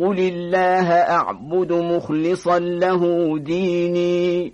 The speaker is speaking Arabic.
قل الله أعبد مخلصا له ديني